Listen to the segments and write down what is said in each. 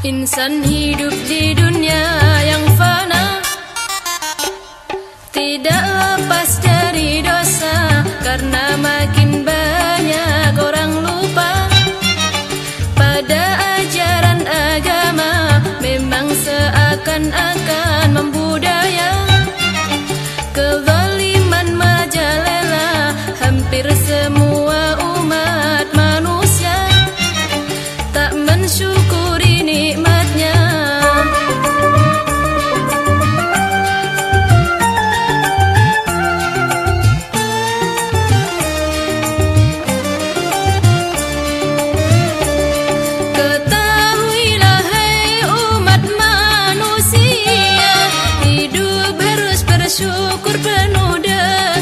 Insan hidup di dunia yang fana. Tidak lepas dari dosa Karena makin banyak orang lupa. Pada ajaran agama Memang seakan-akan membudaya. Kezaliman majalela Hampir semua umat manusia. Tak mensyukur syukur penuh dengan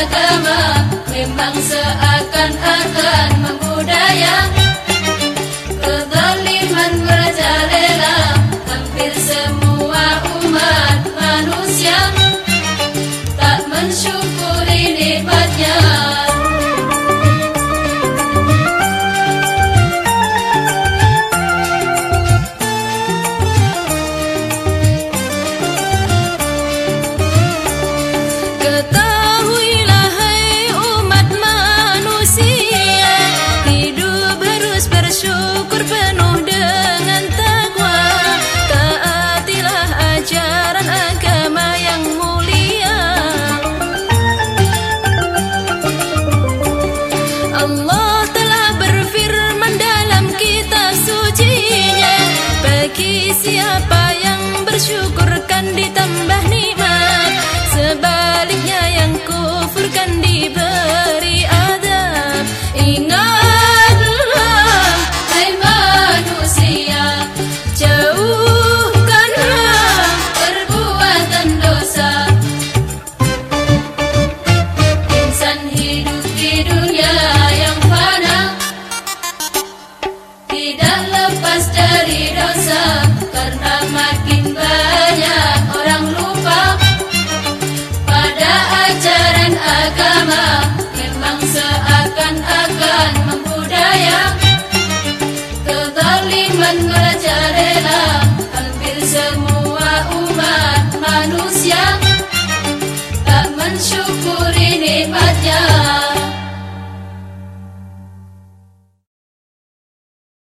agama memang seakan-akan membudayakan siapa yang bersyukur agama memang seakan-akan membudaya. Kezaliman merajalela hampir semua umat manusia. Tak mensyukuri nikmatnya.